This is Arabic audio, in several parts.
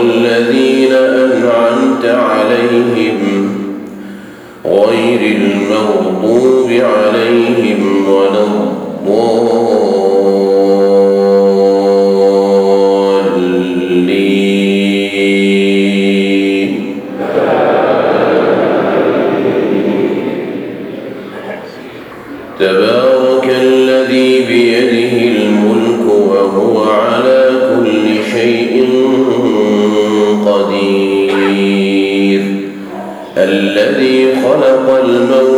الذين أنعمت عليهم غير المغضوب عليهم ولا الضالين. تبارك الذي خلق الموت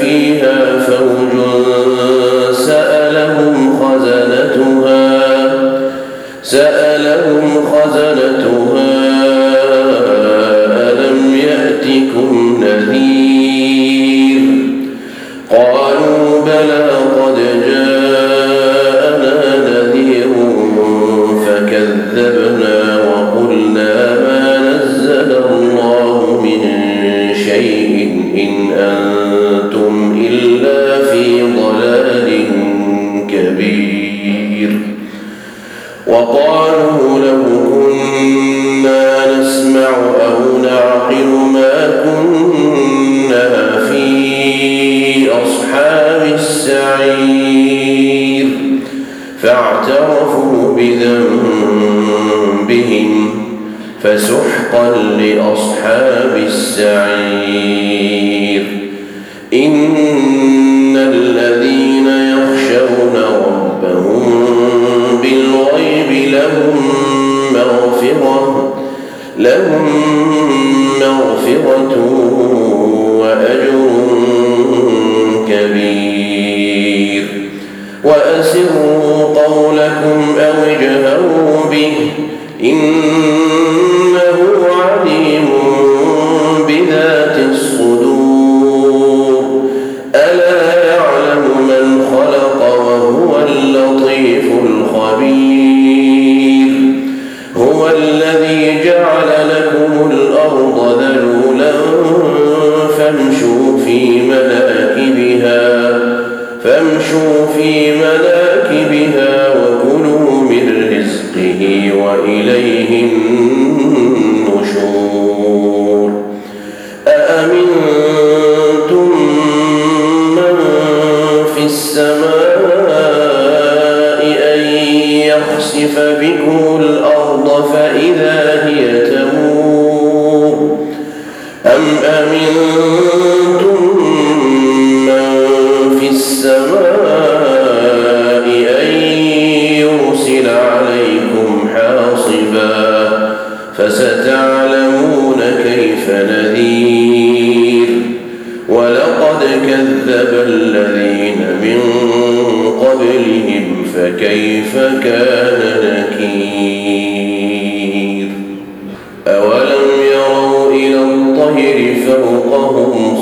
فيها فوج سألهم خزنتها وقالوا لو كنا نسمع أو نعقل ما كنا في أصحاب السعير فاعترفوا بذنبهم فسحقا لأصحاب السعير إن الذين يخشون ربهم بالغيب لهم مغفرة لهم مغفرة وأجر كبير. وأسروا قولكم أو اجهروا به إنه في مناكبها فامشوا في مناكبها وكلوا من رزقه وإليه النشور. أأمنتم من في السماء أن يخسف بكم الأرض فإذا هي تمور؟ أم أمنتم ولقد كذب الذين من قبلهم فكيف كان نكير؟ أولم يروا إلى الطير فوقهم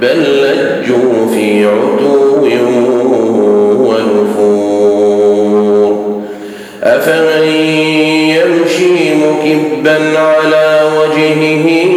بل لجوا في عتو ونفور. أفمن يمشي مكبا على وجهه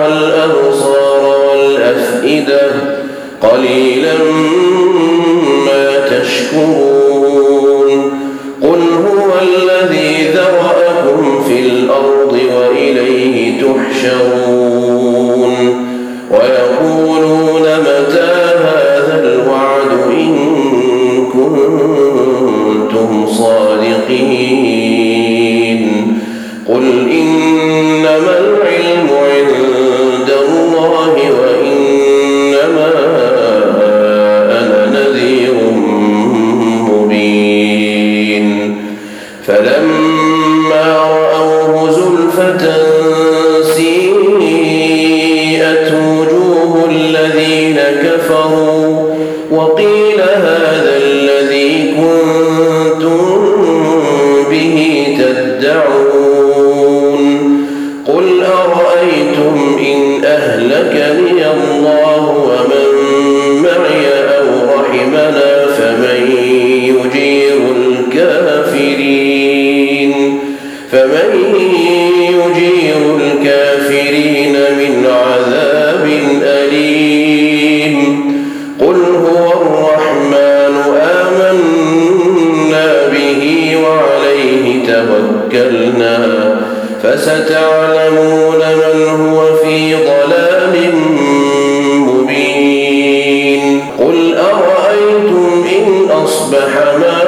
والأبصار والأفئدة. قليلا ما تشكرون. قل هو الذي ذرأكم في الأرض وإليه تحشرون. وقيل توكلنا فستعلمون من هو في ضلال مبين. قل أرأيتم إن أصبح ماؤكم